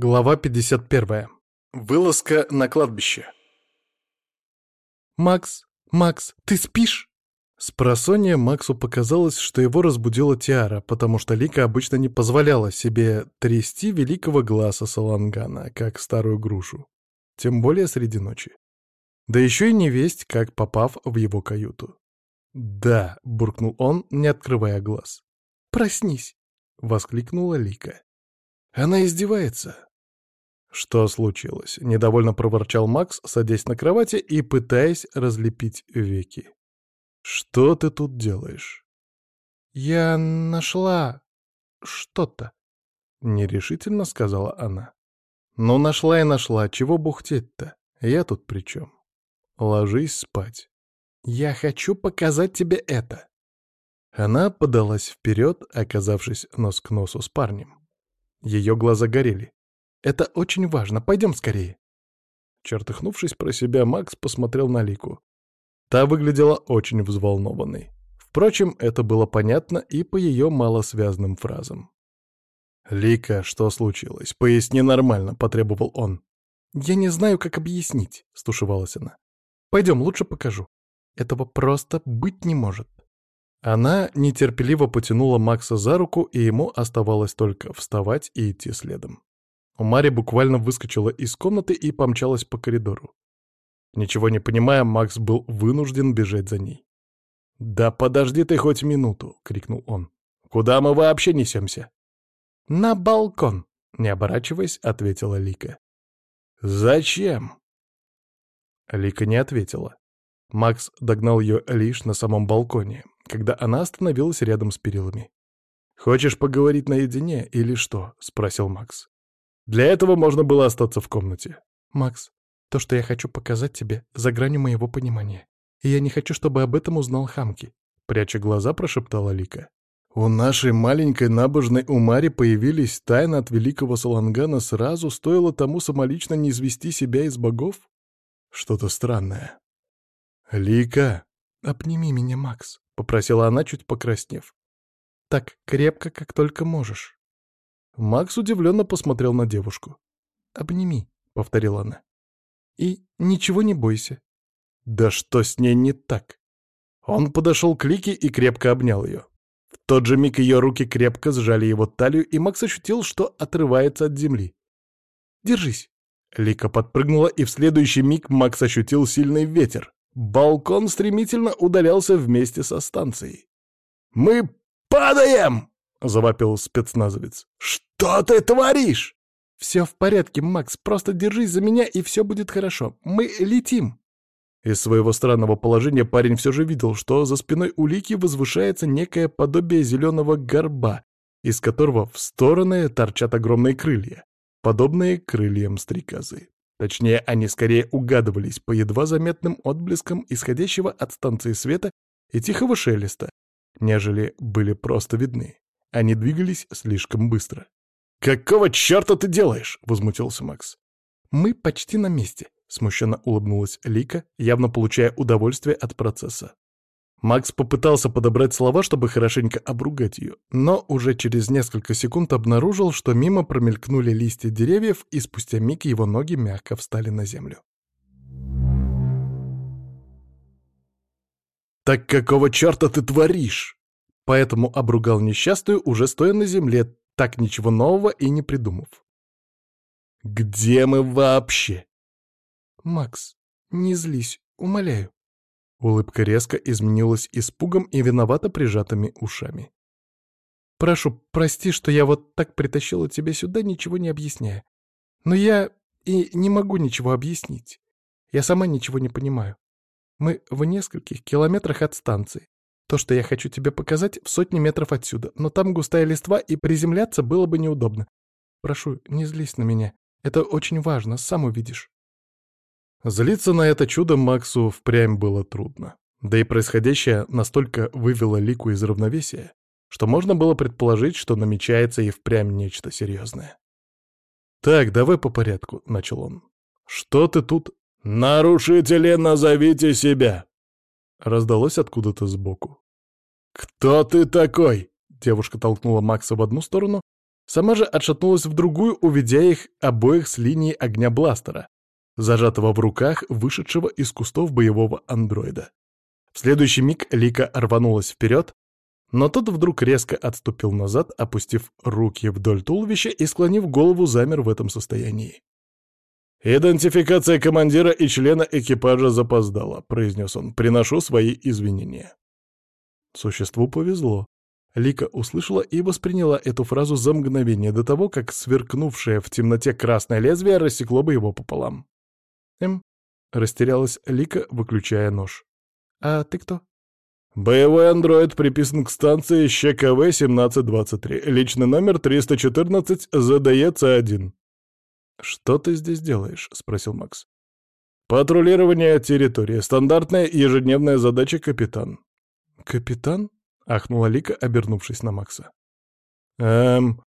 Глава 51. Вылазка на кладбище. «Макс, Макс, ты спишь?» С просонья Максу показалось, что его разбудила Тиара, потому что Лика обычно не позволяла себе трясти великого глаза Салангана, как старую грушу, тем более среди ночи. Да еще и не весть, как попав в его каюту. «Да», — буркнул он, не открывая глаз. «Проснись!» — воскликнула Лика. «Она издевается!» «Что случилось?» — недовольно проворчал Макс, садясь на кровати и пытаясь разлепить веки. «Что ты тут делаешь?» «Я нашла... что-то», — нерешительно сказала она. «Ну, нашла и нашла. Чего бухтеть-то? Я тут при чем? Ложись спать. Я хочу показать тебе это». Она подалась вперед, оказавшись нос к носу с парнем. Ее глаза горели. Это очень важно. Пойдем скорее. Чертыхнувшись про себя, Макс посмотрел на Лику. Та выглядела очень взволнованной. Впрочем, это было понятно и по ее малосвязным фразам. «Лика, что случилось? Поясни нормально», — потребовал он. «Я не знаю, как объяснить», — стушевалась она. «Пойдем, лучше покажу. Этого просто быть не может». Она нетерпеливо потянула Макса за руку, и ему оставалось только вставать и идти следом. Мари буквально выскочила из комнаты и помчалась по коридору. Ничего не понимая, Макс был вынужден бежать за ней. «Да подожди ты хоть минуту!» — крикнул он. «Куда мы вообще несемся?» «На балкон!» — не оборачиваясь, ответила Лика. «Зачем?» Лика не ответила. Макс догнал ее лишь на самом балконе, когда она остановилась рядом с перилами. «Хочешь поговорить наедине или что?» — спросил Макс. Для этого можно было остаться в комнате. «Макс, то, что я хочу показать тебе, за гранью моего понимания. И я не хочу, чтобы об этом узнал Хамки», — пряча глаза, прошептала Лика. «У нашей маленькой набожной Умари появились тайны от великого Салангана сразу, стоило тому самолично не извести себя из богов? Что-то странное». «Лика!» «Обними меня, Макс», — попросила она, чуть покраснев. «Так крепко, как только можешь». Макс удивленно посмотрел на девушку. «Обними», — повторила она. «И ничего не бойся». «Да что с ней не так?» Он подошел к Лике и крепко обнял ее. В тот же миг ее руки крепко сжали его талию, и Макс ощутил, что отрывается от земли. «Держись». Лика подпрыгнула, и в следующий миг Макс ощутил сильный ветер. Балкон стремительно удалялся вместе со станцией. «Мы падаем!» — завопил спецназовец. «Что ты творишь?» «Все в порядке, Макс, просто держись за меня, и все будет хорошо. Мы летим!» Из своего странного положения парень все же видел, что за спиной улики возвышается некое подобие зеленого горба, из которого в стороны торчат огромные крылья, подобные крыльям стрекозы. Точнее, они скорее угадывались по едва заметным отблескам исходящего от станции света и тихого шелеста, нежели были просто видны. Они двигались слишком быстро. «Какого черта ты делаешь?» — возмутился Макс. «Мы почти на месте», — смущенно улыбнулась Лика, явно получая удовольствие от процесса. Макс попытался подобрать слова, чтобы хорошенько обругать ее, но уже через несколько секунд обнаружил, что мимо промелькнули листья деревьев, и спустя миг его ноги мягко встали на землю. «Так какого черта ты творишь?» поэтому обругал несчастную, уже стоя на земле, так ничего нового и не придумав. «Где мы вообще?» «Макс, не злись, умоляю». Улыбка резко изменилась испугом и виновато прижатыми ушами. «Прошу, прости, что я вот так притащила тебя сюда, ничего не объясняя. Но я и не могу ничего объяснить. Я сама ничего не понимаю. Мы в нескольких километрах от станции. То, что я хочу тебе показать, в сотни метров отсюда, но там густая листва, и приземляться было бы неудобно. Прошу, не злись на меня. Это очень важно, сам увидишь». Злиться на это чудо Максу впрямь было трудно. Да и происходящее настолько вывело Лику из равновесия, что можно было предположить, что намечается и впрямь нечто серьезное. «Так, давай по порядку», — начал он. «Что ты тут?» «Нарушители, назовите себя!» Раздалось откуда-то сбоку. «Кто ты такой?» Девушка толкнула Макса в одну сторону, Сама же отшатнулась в другую, уведя их обоих с линии огня бластера, зажатого в руках вышедшего из кустов боевого андроида. В следующий миг Лика рванулась вперед, но тот вдруг резко отступил назад, опустив руки вдоль туловища и, склонив голову, замер в этом состоянии. «Идентификация командира и члена экипажа запоздала», — произнес он. «Приношу свои извинения». Существу повезло. Лика услышала и восприняла эту фразу за мгновение до того, как сверкнувшее в темноте красное лезвие рассекло бы его пополам. «Эм?» — растерялась Лика, выключая нож. «А ты кто?» «Боевой андроид приписан к станции ЩКВ-1723. Личный номер 314 ЗДЕЦ-1». «Что ты здесь делаешь?» — спросил Макс. «Патрулирование территории. Стандартная ежедневная задача, капитан». «Капитан?» — ахнула Лика, обернувшись на Макса. «Эм...»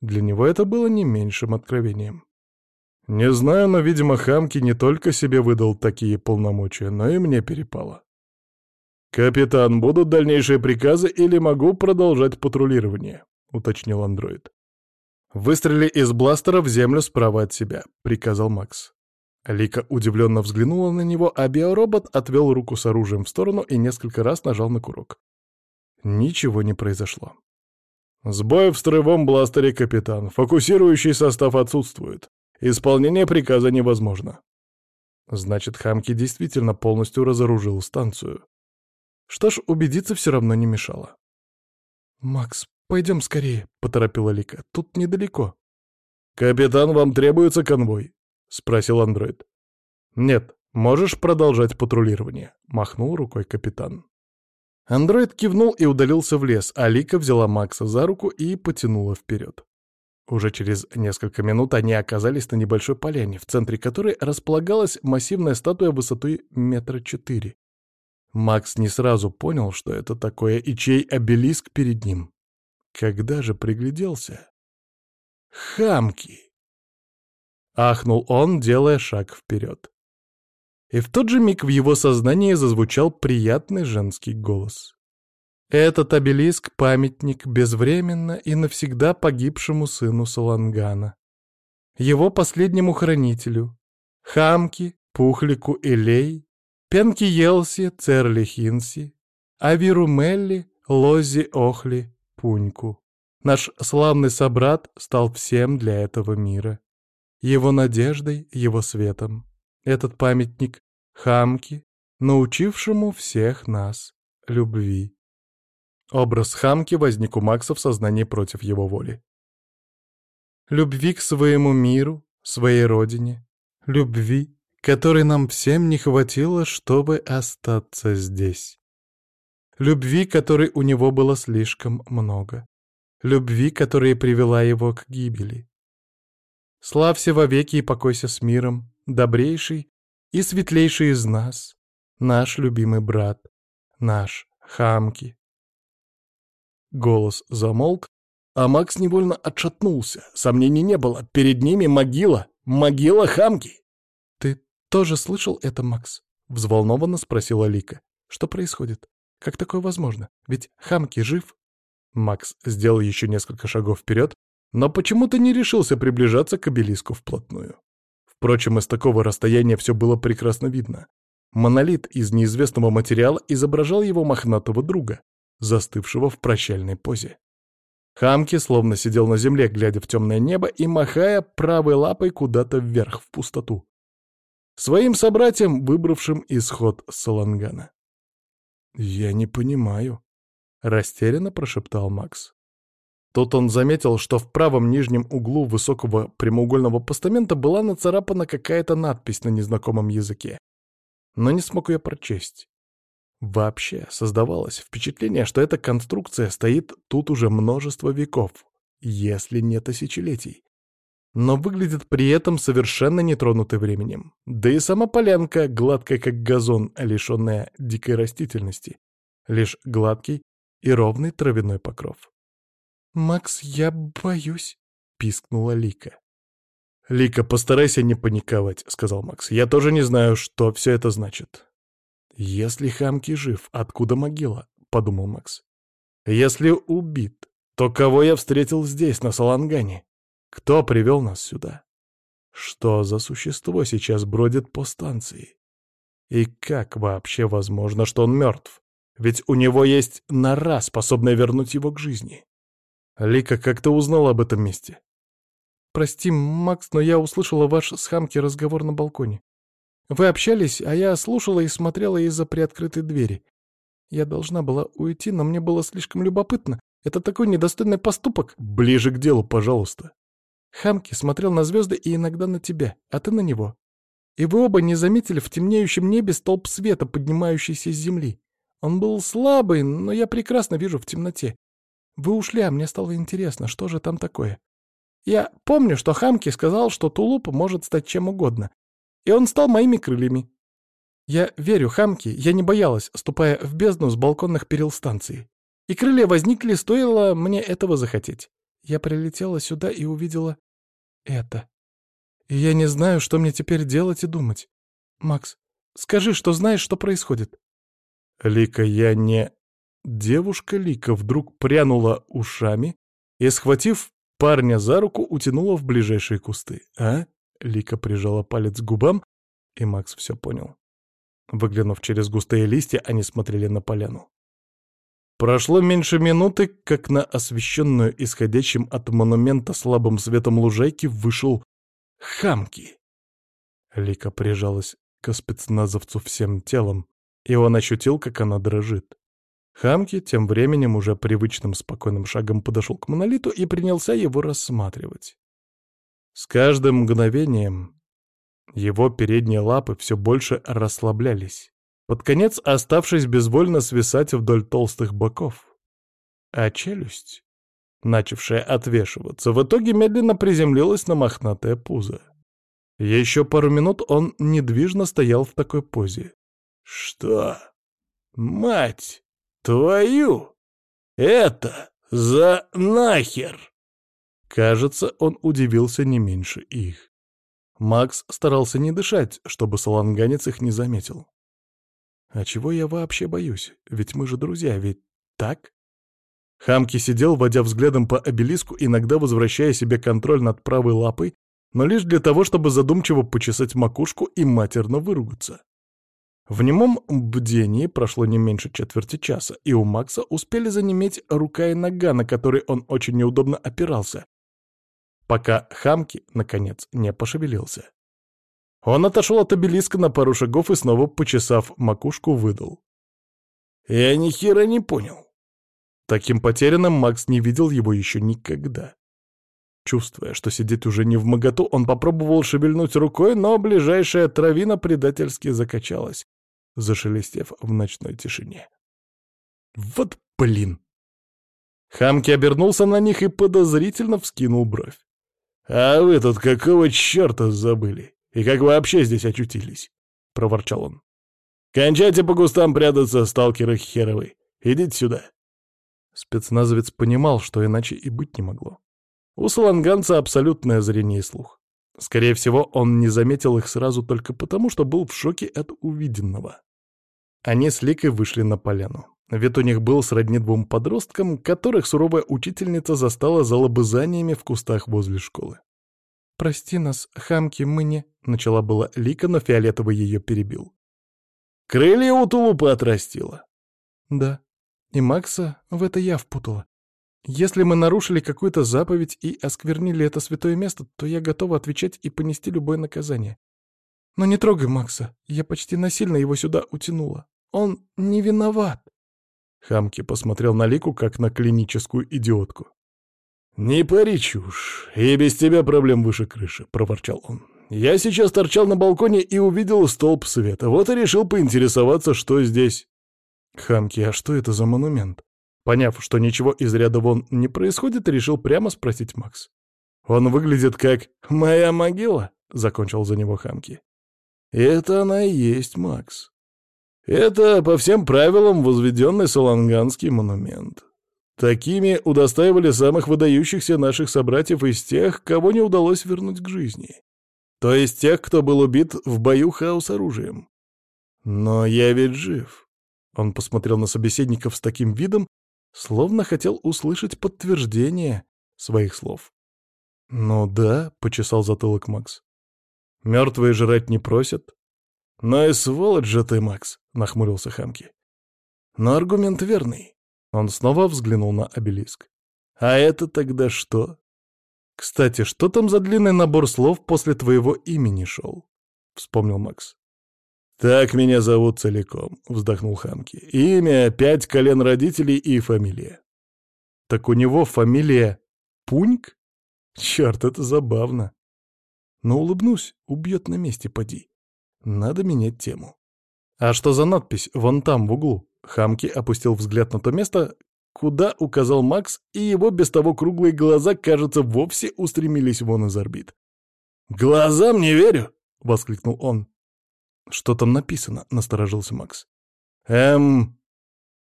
Для него это было не меньшим откровением. «Не знаю, но, видимо, Хамки не только себе выдал такие полномочия, но и мне перепало». «Капитан, будут дальнейшие приказы или могу продолжать патрулирование?» — уточнил андроид. «Выстрели из бластера в землю справа от себя», — приказал Макс. Лика удивленно взглянула на него, а биоробот отвел руку с оружием в сторону и несколько раз нажал на курок. Ничего не произошло. «Сбой в строевом бластере, капитан. Фокусирующий состав отсутствует. Исполнение приказа невозможно». Значит, Хамки действительно полностью разоружил станцию. Что ж, убедиться все равно не мешало. «Макс, пойдем скорее», — поторопила Лика. «Тут недалеко». «Капитан, вам требуется конвой?» — спросил андроид. «Нет, можешь продолжать патрулирование», — махнул рукой капитан. Андроид кивнул и удалился в лес, а Лика взяла Макса за руку и потянула вперед. Уже через несколько минут они оказались на небольшой поляне, в центре которой располагалась массивная статуя высотой метра четыре. Макс не сразу понял, что это такое и чей обелиск перед ним. Когда же пригляделся? Хамки! Ахнул он, делая шаг вперед. И в тот же миг в его сознании зазвучал приятный женский голос. Этот обелиск — памятник безвременно и навсегда погибшему сыну Салангана. Его последнему хранителю — Хамки, Пухлику Элей, Пенки Елси, Церли Хинси, Авиру Мелли, Лози Охли, Пуньку. Наш славный собрат стал всем для этого мира его надеждой, его светом. Этот памятник Хамки, научившему всех нас любви. Образ Хамки возник у Макса в сознании против его воли. Любви к своему миру, своей родине, любви, которой нам всем не хватило, чтобы остаться здесь. Любви, которой у него было слишком много. Любви, которая привела его к гибели. Славься вовеки и покойся с миром, добрейший и светлейший из нас, наш любимый брат, наш Хамки. Голос замолк, а Макс невольно отшатнулся. Сомнений не было. Перед ними могила. Могила Хамки. «Ты тоже слышал это, Макс?» — взволнованно спросила Лика. «Что происходит? Как такое возможно? Ведь Хамки жив?» Макс сделал еще несколько шагов вперед, но почему-то не решился приближаться к обелиску вплотную. Впрочем, из такого расстояния все было прекрасно видно. Монолит из неизвестного материала изображал его мохнатого друга, застывшего в прощальной позе. Хамки словно сидел на земле, глядя в темное небо и махая правой лапой куда-то вверх, в пустоту. Своим собратьям, выбравшим исход Салангана. «Я не понимаю», — растерянно прошептал Макс. Тут он заметил, что в правом нижнем углу высокого прямоугольного постамента была нацарапана какая-то надпись на незнакомом языке. Но не смог ее прочесть. Вообще создавалось впечатление, что эта конструкция стоит тут уже множество веков, если не тысячелетий. Но выглядит при этом совершенно нетронутой временем. Да и сама полянка, гладкая как газон, лишенная дикой растительности. Лишь гладкий и ровный травяной покров. «Макс, я боюсь», — пискнула Лика. «Лика, постарайся не паниковать», — сказал Макс. «Я тоже не знаю, что все это значит». «Если Хамки жив, откуда могила?» — подумал Макс. «Если убит, то кого я встретил здесь, на Салангане? Кто привел нас сюда? Что за существо сейчас бродит по станции? И как вообще возможно, что он мертв? Ведь у него есть нора, способная вернуть его к жизни. Лика, как ты узнала об этом месте? Прости, Макс, но я услышала ваш с Хамки разговор на балконе. Вы общались, а я слушала и смотрела из-за приоткрытой двери. Я должна была уйти, но мне было слишком любопытно. Это такой недостойный поступок. Ближе к делу, пожалуйста. Хамки смотрел на звезды и иногда на тебя, а ты на него. И вы оба не заметили в темнеющем небе столб света, поднимающийся с земли. Он был слабый, но я прекрасно вижу в темноте. Вы ушли, а мне стало интересно, что же там такое. Я помню, что Хамки сказал, что тулуп может стать чем угодно. И он стал моими крыльями. Я верю Хамки, я не боялась, ступая в бездну с балконных перил станции. И крылья возникли, стоило мне этого захотеть. Я прилетела сюда и увидела это. И я не знаю, что мне теперь делать и думать. Макс, скажи, что знаешь, что происходит. Лика, я не... Девушка Лика вдруг прянула ушами и, схватив парня за руку, утянула в ближайшие кусты. «А?» — Лика прижала палец к губам, и Макс все понял. Выглянув через густые листья, они смотрели на поляну. Прошло меньше минуты, как на освещенную исходящим от монумента слабым светом лужайки вышел Хамки. Лика прижалась к спецназовцу всем телом, и он ощутил, как она дрожит. Хамки тем временем уже привычным спокойным шагом подошел к монолиту и принялся его рассматривать. С каждым мгновением его передние лапы все больше расслаблялись, под конец оставшись безвольно свисать вдоль толстых боков. А челюсть, начавшая отвешиваться, в итоге медленно приземлилась на мохнатое пузо. Еще пару минут он недвижно стоял в такой позе. «Что? Мать!» «Твою! Это за нахер!» Кажется, он удивился не меньше их. Макс старался не дышать, чтобы саланганец их не заметил. «А чего я вообще боюсь? Ведь мы же друзья, ведь так?» Хамки сидел, водя взглядом по обелиску, иногда возвращая себе контроль над правой лапой, но лишь для того, чтобы задумчиво почесать макушку и матерно выругаться. В немом бдении прошло не меньше четверти часа, и у Макса успели занеметь рука и нога, на которые он очень неудобно опирался, пока Хамки, наконец, не пошевелился. Он отошел от обелиска на пару шагов и снова, почесав макушку, выдал. «Я ни хера не понял». Таким потерянным Макс не видел его еще никогда. Чувствуя, что сидеть уже не в моготу, он попробовал шевельнуть рукой, но ближайшая травина предательски закачалась, зашелестев в ночной тишине. «Вот блин!» Хамки обернулся на них и подозрительно вскинул бровь. «А вы тут какого черта забыли? И как вообще здесь очутились?» — проворчал он. «Кончайте по кустам прятаться, сталкеры херовы. Идите сюда». Спецназовец понимал, что иначе и быть не могло. У саланганца абсолютное зрение и слух. Скорее всего, он не заметил их сразу только потому, что был в шоке от увиденного. Они с Ликой вышли на поляну. Вид у них был сродни двум подросткам, которых суровая учительница застала за лобызаниями в кустах возле школы. «Прости нас, хамки, мы не...» — начала была Лика, но фиолетовый ее перебил. «Крылья у тулупа отрастила». «Да. И Макса в это я впутала. Если мы нарушили какую-то заповедь и осквернили это святое место, то я готова отвечать и понести любое наказание. Но не трогай Макса, я почти насильно его сюда утянула. Он не виноват. Хамки посмотрел на Лику, как на клиническую идиотку. «Не пари чушь, и без тебя проблем выше крыши», — проворчал он. «Я сейчас торчал на балконе и увидел столб света, вот и решил поинтересоваться, что здесь». «Хамки, а что это за монумент?» Поняв, что ничего из ряда вон не происходит, решил прямо спросить Макс. «Он выглядит как моя могила», — закончил за него Хамки. «Это она и есть, Макс. Это по всем правилам возведенный Саланганский монумент. Такими удостаивали самых выдающихся наших собратьев из тех, кого не удалось вернуть к жизни. То есть тех, кто был убит в бою хаос оружием. Но я ведь жив. Он посмотрел на собеседников с таким видом, словно хотел услышать подтверждение своих слов. «Ну да», — почесал затылок Макс. «Мертвые жрать не просят». «Ну и сволочь же ты, Макс», — нахмурился Хамки. «Но аргумент верный». Он снова взглянул на обелиск. «А это тогда что?» «Кстати, что там за длинный набор слов после твоего имени шел?» — вспомнил Макс. «Так меня зовут целиком», — вздохнул Хамки. «Имя, пять колен родителей и фамилия». «Так у него фамилия Пуньк? Черт, это забавно. Но улыбнусь, убьет на месте, поди. Надо менять тему». «А что за надпись вон там, в углу?» Хамки опустил взгляд на то место, куда указал Макс, и его без того круглые глаза, кажется, вовсе устремились вон из орбит. «Глазам не верю!» — воскликнул он. «Что там написано?» — насторожился Макс. «Эм...»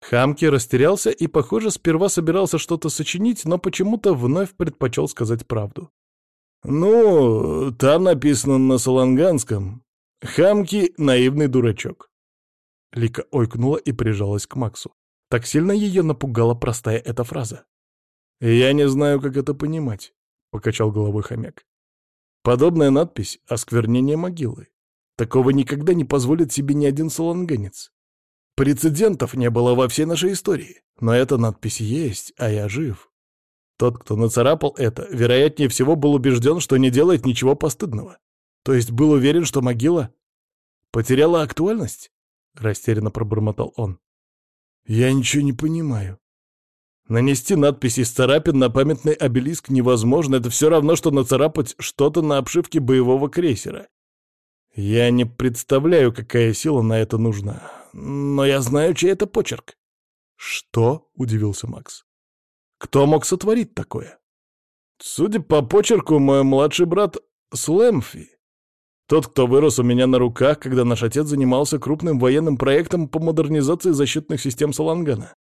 Хамки растерялся и, похоже, сперва собирался что-то сочинить, но почему-то вновь предпочел сказать правду. «Ну, там написано на саланганском. Хамки — наивный дурачок». Лика ойкнула и прижалась к Максу. Так сильно ее напугала простая эта фраза. «Я не знаю, как это понимать», — покачал головой хомяк. «Подобная надпись — осквернение могилы. Такого никогда не позволит себе ни один саланганец. Прецедентов не было во всей нашей истории, но эта надпись есть, а я жив. Тот, кто нацарапал это, вероятнее всего был убежден, что не делает ничего постыдного. То есть был уверен, что могила потеряла актуальность? Растерянно пробормотал он. Я ничего не понимаю. Нанести надпись из царапин на памятный обелиск невозможно, это все равно, что нацарапать что-то на обшивке боевого крейсера. Я не представляю, какая сила на это нужна, но я знаю, чей это почерк. Что? — удивился Макс. Кто мог сотворить такое? Судя по почерку, мой младший брат Слэмфи. Тот, кто вырос у меня на руках, когда наш отец занимался крупным военным проектом по модернизации защитных систем Салангана.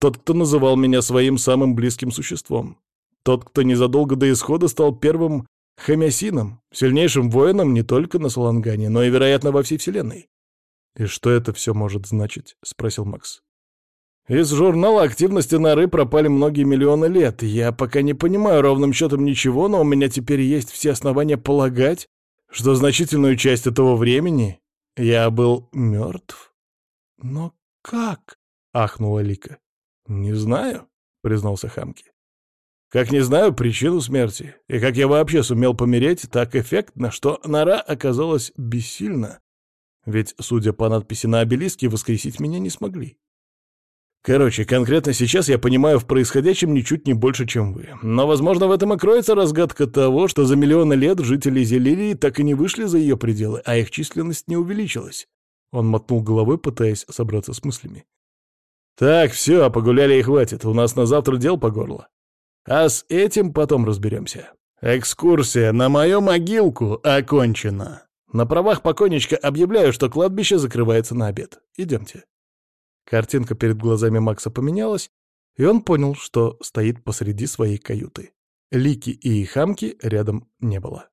Тот, кто называл меня своим самым близким существом. Тот, кто незадолго до исхода стал первым Хамясином, сильнейшим воином не только на Салангане, но и, вероятно, во всей Вселенной. «И что это все может значить?» — спросил Макс. «Из журнала активности норы пропали многие миллионы лет. Я пока не понимаю ровным счетом ничего, но у меня теперь есть все основания полагать, что значительную часть этого времени я был мертв». «Но как?» — ахнула Лика. «Не знаю», — признался Хамки. Как не знаю причину смерти, и как я вообще сумел помереть так эффектно, что нора оказалась бессильна. Ведь, судя по надписи на обелиске, воскресить меня не смогли. Короче, конкретно сейчас я понимаю в происходящем ничуть не больше, чем вы. Но, возможно, в этом и кроется разгадка того, что за миллионы лет жители Зелирии так и не вышли за ее пределы, а их численность не увеличилась. Он мотнул головой, пытаясь собраться с мыслями. «Так, все, погуляли и хватит. У нас на завтра дел по горло. А с этим потом разберемся. Экскурсия на мою могилку окончена. На правах покойничка объявляю, что кладбище закрывается на обед. Идемте. Картинка перед глазами Макса поменялась, и он понял, что стоит посреди своей каюты. Лики и Хамки рядом не было.